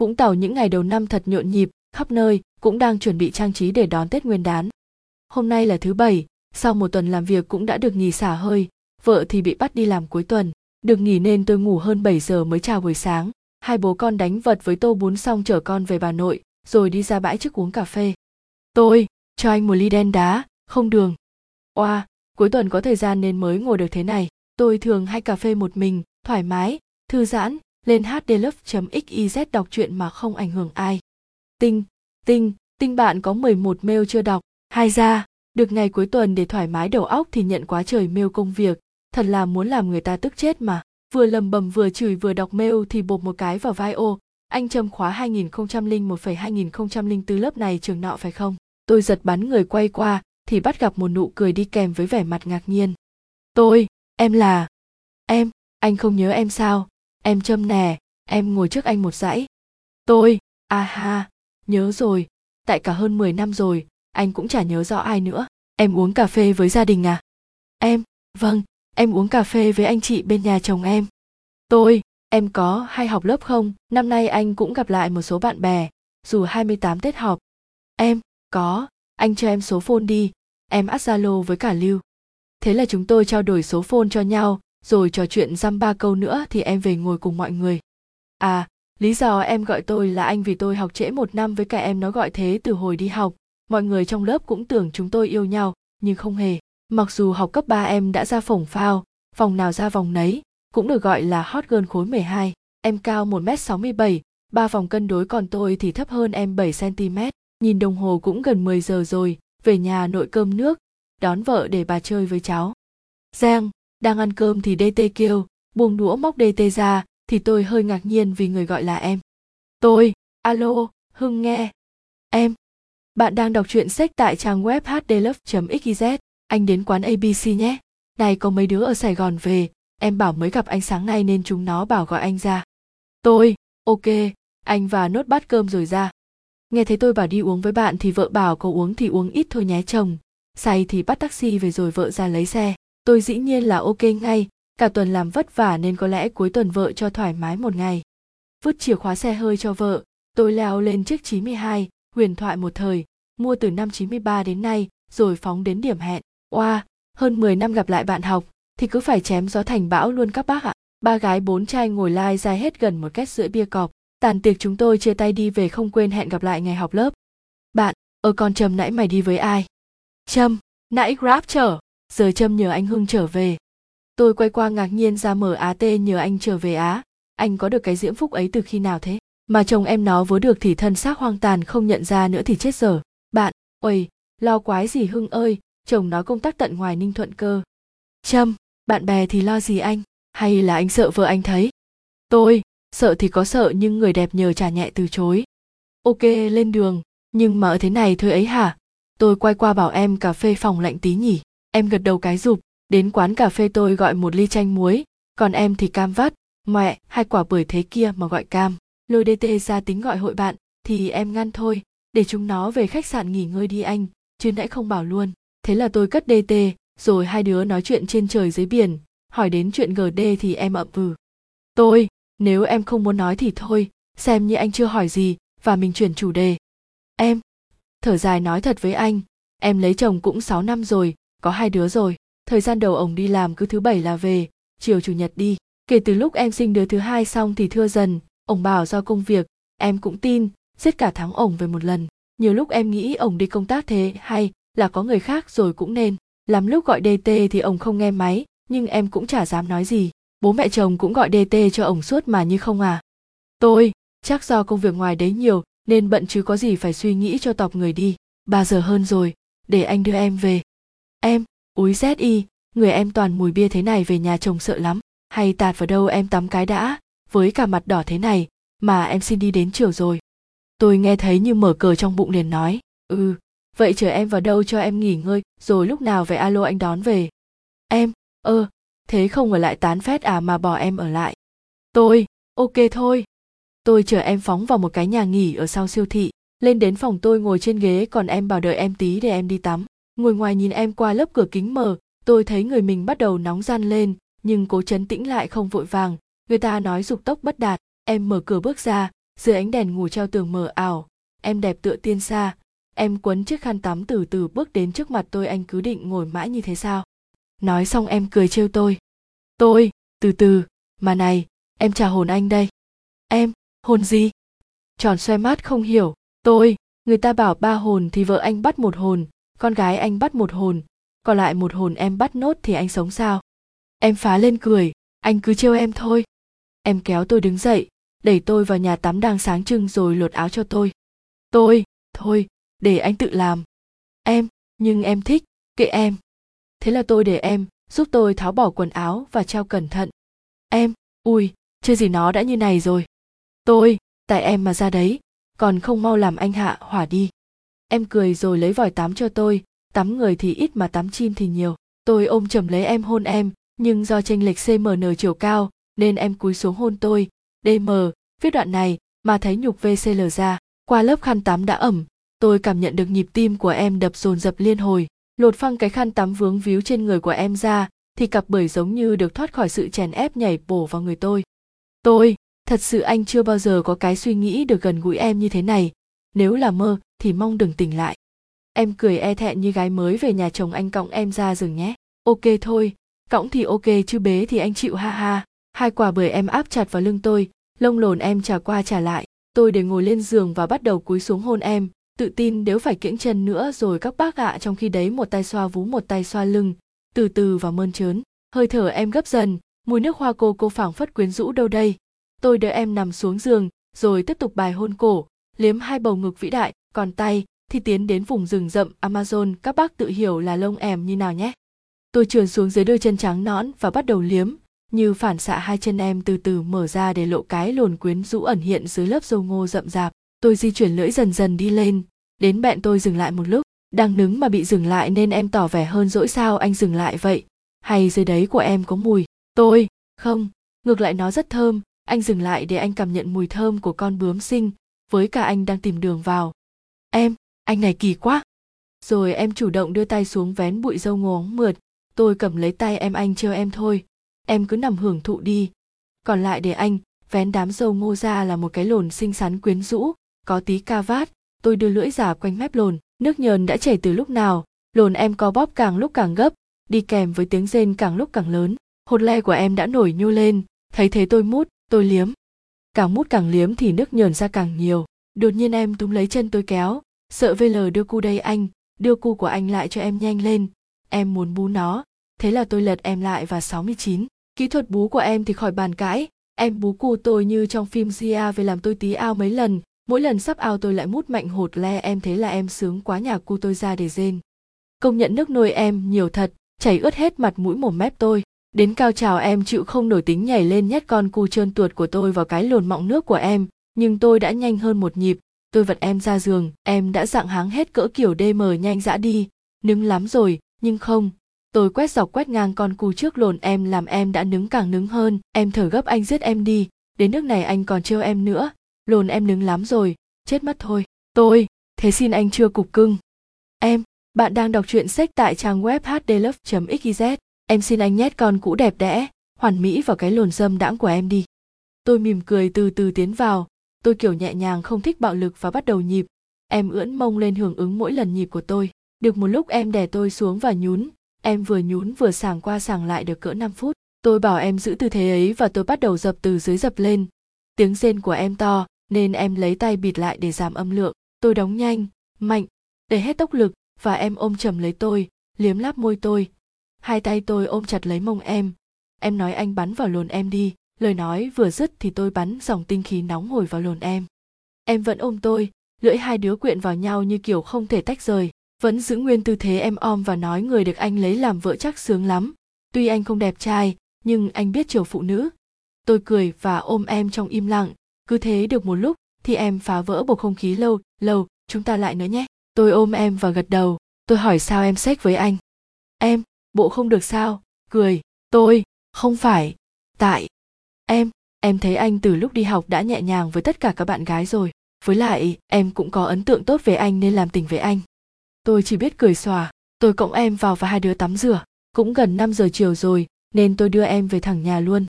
Vũng Tàu những ngày đầu năm thật nhộn nhịp, khắp nơi cũng đang chuẩn bị trang trí để đón Tết Nguyên đán. Hôm nay là thứ bảy, sau một tuần làm việc cũng đã được nghỉ xả hơi, vợ thì bị bắt đi làm cuối tuần. Được nghỉ nên tôi ngủ hơn 7 giờ mới chào buổi sáng. Hai bố con đánh vật với tô bún xong chở con về bà nội, rồi đi ra bãi trước uống cà phê. Tôi, cho anh một ly đen đá, không đường. Oa, cuối tuần có thời gian nên mới ngồi được thế này. Tôi thường hay cà phê một mình, thoải mái, thư giãn, lên hdlove.xyz đọc truyện mà không ảnh hưởng ai. Tinh, tinh, tinh bạn có 11 mail chưa đọc. Hai ra, được ngày cuối tuần để thoải mái đầu óc thì nhận quá trời mail công việc, thật là muốn làm người ta tức chết mà. Vừa lầm bầm vừa chửi vừa đọc mail thì bột một cái vào vai ô, anh châm khóa 2001,2004 lớp này trường nọ phải không? Tôi giật bắn người quay qua thì bắt gặp một nụ cười đi kèm với vẻ mặt ngạc nhiên. Tôi, em là... Em, anh không nhớ em sao? Em châm nè, em ngồi trước anh một dãy. Tôi, à ha, nhớ rồi, tại cả hơn 10 năm rồi, anh cũng chả nhớ rõ ai nữa. Em uống cà phê với gia đình à? Em, vâng, em uống cà phê với anh chị bên nhà chồng em. Tôi, em có hay học lớp không? Năm nay anh cũng gặp lại một số bạn bè, dù 28 Tết họp. Em, có, anh cho em số phone đi, em ắt Zalo với cả Lưu. Thế là chúng tôi trao đổi số phone cho nhau, rồi trò chuyện dăm ba câu nữa thì em về ngồi cùng mọi người. À, lý do em gọi tôi là anh vì tôi học trễ một năm với cả em nó gọi thế từ hồi đi học. Mọi người trong lớp cũng tưởng chúng tôi yêu nhau, nhưng không hề. Mặc dù học cấp 3 em đã ra phổng phao, vòng nào ra vòng nấy, cũng được gọi là hot girl khối 12. Em cao 1m67, ba vòng cân đối còn tôi thì thấp hơn em 7cm. Nhìn đồng hồ cũng gần 10 giờ rồi, về nhà nội cơm nước, đón vợ để bà chơi với cháu. Giang, đang ăn cơm thì DT kêu, buông đũa móc DT ra, thì tôi hơi ngạc nhiên vì người gọi là em. Tôi, alo, Hưng nghe. Em, bạn đang đọc truyện sách tại trang web hdlove.xyz, anh đến quán ABC nhé. Này có mấy đứa ở Sài Gòn về, em bảo mới gặp anh sáng nay nên chúng nó bảo gọi anh ra. Tôi, ok, anh và nốt bát cơm rồi ra. Nghe thấy tôi bảo đi uống với bạn thì vợ bảo có uống thì uống ít thôi nhé chồng. Say thì bắt taxi về rồi vợ ra lấy xe. Tôi dĩ nhiên là ok ngay, cả tuần làm vất vả nên có lẽ cuối tuần vợ cho thoải mái một ngày. Vứt chìa khóa xe hơi cho vợ, tôi leo lên chiếc 92, huyền thoại một thời, mua từ năm 93 đến nay, rồi phóng đến điểm hẹn. Oa, hơn 10 năm gặp lại bạn học, thì cứ phải chém gió thành bão luôn các bác ạ. Ba gái bốn trai ngồi lai dài hết gần một két rưỡi bia cọp. Tàn tiệc chúng tôi chia tay đi về không quên hẹn gặp lại ngày học lớp. Bạn, ở con Trâm nãy mày đi với ai? Trâm, nãy Grab chở, giờ Trâm nhờ anh Hưng trở về. Tôi quay qua ngạc nhiên ra mở Á Tê nhờ anh trở về Á. Anh có được cái diễm phúc ấy từ khi nào thế? Mà chồng em nó vớ được thì thân xác hoang tàn không nhận ra nữa thì chết giờ. Bạn, ôi, lo quái gì Hưng ơi, chồng nó công tác tận ngoài Ninh Thuận cơ. Trâm, bạn bè thì lo gì anh? Hay là anh sợ vợ anh thấy? Tôi, sợ thì có sợ nhưng người đẹp nhờ trả nhẹ từ chối. Ok, lên đường, nhưng mà ở thế này thôi ấy hả? Tôi quay qua bảo em cà phê phòng lạnh tí nhỉ? Em gật đầu cái rụp, đến quán cà phê tôi gọi một ly chanh muối, còn em thì cam vắt, mẹ, hai quả bưởi thế kia mà gọi cam. Lôi DT ra tính gọi hội bạn, thì em ngăn thôi, để chúng nó về khách sạn nghỉ ngơi đi anh, chứ nãy không bảo luôn. Thế là tôi cất DT, rồi hai đứa nói chuyện trên trời dưới biển, hỏi đến chuyện GD thì em ậm ừ. Tôi, nếu em không muốn nói thì thôi, xem như anh chưa hỏi gì và mình chuyển chủ đề. Em, thở dài nói thật với anh, em lấy chồng cũng 6 năm rồi, có hai đứa rồi. Thời gian đầu ông đi làm cứ thứ bảy là về, chiều chủ nhật đi. Kể từ lúc em sinh đứa thứ hai xong thì thưa dần, ông bảo do công việc, em cũng tin, giết cả tháng ổng về một lần. Nhiều lúc em nghĩ ổng đi công tác thế hay là có người khác rồi cũng nên. Lắm lúc gọi DT thì ổng không nghe máy, nhưng em cũng chả dám nói gì. Bố mẹ chồng cũng gọi DT cho ổng suốt mà như không à. Tôi, chắc do công việc ngoài đấy nhiều nên bận chứ có gì phải suy nghĩ cho tộc người đi. Ba giờ hơn rồi, để anh đưa em về. Em, úi y, người em toàn mùi bia thế này về nhà chồng sợ lắm. Hay tạt vào đâu em tắm cái đã, với cả mặt đỏ thế này, mà em xin đi đến chiều rồi. Tôi nghe thấy như mở cờ trong bụng liền nói, ừ, vậy chờ em vào đâu cho em nghỉ ngơi, rồi lúc nào về alo anh đón về. Em, ơ, thế không ở lại tán phét à mà bỏ em ở lại. Tôi, ok thôi. Tôi chờ em phóng vào một cái nhà nghỉ ở sau siêu thị, lên đến phòng tôi ngồi trên ghế còn em bảo đợi em tí để em đi tắm. Ngồi ngoài nhìn em qua lớp cửa kính mở, tôi thấy người mình bắt đầu nóng gian lên, nhưng cố chấn tĩnh lại không vội vàng. Người ta nói dục tốc bất đạt, em mở cửa bước ra, dưới ánh đèn ngủ treo tường mờ ảo. Em đẹp tựa tiên xa em quấn chiếc khăn tắm từ từ bước đến trước mặt tôi anh cứ định ngồi mãi như thế sao? Nói xong em cười trêu tôi. Tôi từ từ mà này em chào hồn anh đây. Em hồn gì? Tròn xoay mắt không hiểu. Tôi người ta bảo ba hồn thì vợ anh bắt một hồn con gái anh bắt một hồn, còn lại một hồn em bắt nốt thì anh sống sao? Em phá lên cười, anh cứ trêu em thôi. Em kéo tôi đứng dậy, đẩy tôi vào nhà tắm đang sáng trưng rồi lột áo cho tôi. Tôi, thôi, để anh tự làm. Em, nhưng em thích, kệ em. Thế là tôi để em, giúp tôi tháo bỏ quần áo và treo cẩn thận. Em, ui chưa gì nó đã như này rồi. Tôi, tại em mà ra đấy, còn không mau làm anh hạ hỏa đi em cười rồi lấy vòi tắm cho tôi. Tắm người thì ít mà tắm chim thì nhiều. Tôi ôm chầm lấy em hôn em, nhưng do tranh lệch cmn chiều cao, nên em cúi xuống hôn tôi. Dm viết đoạn này, mà thấy nhục vcl ra. Qua lớp khăn tắm đã ẩm. Tôi cảm nhận được nhịp tim của em đập dồn dập liên hồi. Lột phăng cái khăn tắm vướng víu trên người của em ra, thì cặp bưởi giống như được thoát khỏi sự chèn ép nhảy bổ vào người tôi. Tôi, thật sự anh chưa bao giờ có cái suy nghĩ được gần gũi em như thế này. Nếu là mơ thì mong đừng tỉnh lại. Em cười e thẹn như gái mới về nhà chồng anh cõng em ra giường nhé. Ok thôi, cõng thì ok chứ bế thì anh chịu, ha ha. Hai quả bưởi em áp chặt vào lưng tôi, lông lồn em trả qua trả lại. Tôi để ngồi lên giường và bắt đầu cúi xuống hôn em. Tự tin nếu phải kiễng chân nữa rồi các bác ạ, trong khi đấy một tay xoa vú, một tay xoa lưng. Từ từ và mơn trớn. Hơi thở em gấp dần, mùi nước hoa cô cô phảng phất quyến rũ đâu đây. Tôi đỡ em nằm xuống giường, rồi tiếp tục bài hôn cổ, liếm hai bầu ngực vĩ đại còn tay thì tiến đến vùng rừng rậm amazon, các bác tự hiểu là lông em như nào nhé. Tôi trườn xuống dưới đôi chân trắng nõn và bắt đầu liếm, như phản xạ hai chân em từ từ mở ra để lộ cái lồn quyến rũ ẩn hiện dưới lớp dâu ngô rậm rạp. Tôi di chuyển lưỡi dần dần đi lên, đến bẹn tôi dừng lại một lúc. Đang đứng mà bị dừng lại nên em tỏ vẻ hơn dỗi sao anh dừng lại vậy? Hay dưới đấy của em có mùi? Tôi? Không. Ngược lại nó rất thơm. Anh dừng lại để anh cảm nhận mùi thơm của con bướm sinh với cả anh đang tìm đường vào em, anh này kỳ quá. Rồi em chủ động đưa tay xuống vén bụi dâu ngóng mượt. Tôi cầm lấy tay em, anh trêu em thôi. Em cứ nằm hưởng thụ đi. Còn lại để anh, vén đám dâu ngô ra là một cái lồn xinh xắn quyến rũ, có tí ca vát. Tôi đưa lưỡi giả quanh mép lồn. Nước nhờn đã chảy từ lúc nào? Lồn em co bóp càng lúc càng gấp, đi kèm với tiếng rên càng lúc càng lớn. Hột le của em đã nổi nhô lên. Thấy thế tôi mút, tôi liếm. Càng mút càng liếm thì nước nhờn ra càng nhiều đột nhiên em túm lấy chân tôi kéo sợ vl đưa cu đây anh đưa cu của anh lại cho em nhanh lên em muốn bú nó thế là tôi lật em lại và 69. Kỹ thuật bú của em thì khỏi bàn cãi, em bú cu tôi như trong phim Zia về làm tôi tí ao mấy lần, mỗi lần sắp ao tôi lại mút mạnh hột le em thế là em sướng quá nhà cu tôi ra để rên. Công nhận nước nôi em nhiều thật, chảy ướt hết mặt mũi mồm mép tôi. Đến cao trào em chịu không nổi tính nhảy lên nhét con cu trơn tuột của tôi vào cái lồn mọng nước của em, nhưng tôi đã nhanh hơn một nhịp, tôi vật em ra giường, em đã dạng háng hết cỡ kiểu đê mờ nhanh dã đi, nứng lắm rồi, nhưng không, tôi quét dọc quét ngang con cu trước lồn em làm em đã nứng càng nứng hơn. Em thở gấp anh giết em đi. Đến nước này anh còn trêu em nữa. Lồn em nứng lắm rồi. Chết mất thôi. Tôi thế xin anh chưa cục cưng. Em bạn đang đọc truyện sách tại trang web hdlove xyz em xin anh nhét con cũ đẹp đẽ hoàn mỹ vào cái lồn dâm đãng của em đi. Tôi mỉm cười từ từ tiến vào tôi kiểu nhẹ nhàng không thích bạo lực và bắt đầu nhịp em ưỡn mông lên hưởng ứng mỗi lần nhịp của tôi được một lúc em đè tôi xuống và nhún em vừa nhún vừa sàng qua sàng lại được cỡ 5 phút. Tôi bảo em giữ tư thế ấy và tôi bắt đầu dập từ dưới dập lên. Tiếng rên của em to nên em lấy tay bịt lại để giảm âm lượng. Tôi đóng nhanh, mạnh, để hết tốc lực và em ôm chầm lấy tôi, liếm láp môi tôi. Hai tay tôi ôm chặt lấy mông em. Em nói anh bắn vào lồn em đi. Lời nói vừa dứt thì tôi bắn dòng tinh khí nóng hổi vào lồn em. Em vẫn ôm tôi, lưỡi hai đứa quyện vào nhau như kiểu không thể tách rời. Vẫn giữ nguyên tư thế em om và nói người được anh lấy làm vợ chắc sướng lắm. Tuy anh không đẹp trai nhưng anh biết chiều phụ nữ. Tôi cười và ôm em trong im lặng. Cứ thế được một lúc thì em phá vỡ bầu không khí lâu lâu chúng ta lại nữa nhé. Tôi ôm em và gật đầu. Tôi hỏi sao em xách với anh? Em bộ không được sao. Cười tôi không phải. Tại em em thấy anh từ lúc đi học đã nhẹ nhàng với tất cả các bạn gái rồi. Với lại, em cũng có ấn tượng tốt về anh nên làm tình với anh. Tôi chỉ biết cười xòa. Tôi cộng em vào và hai đứa tắm rửa. Cũng gần 5 giờ chiều rồi, nên tôi đưa em về thẳng nhà luôn.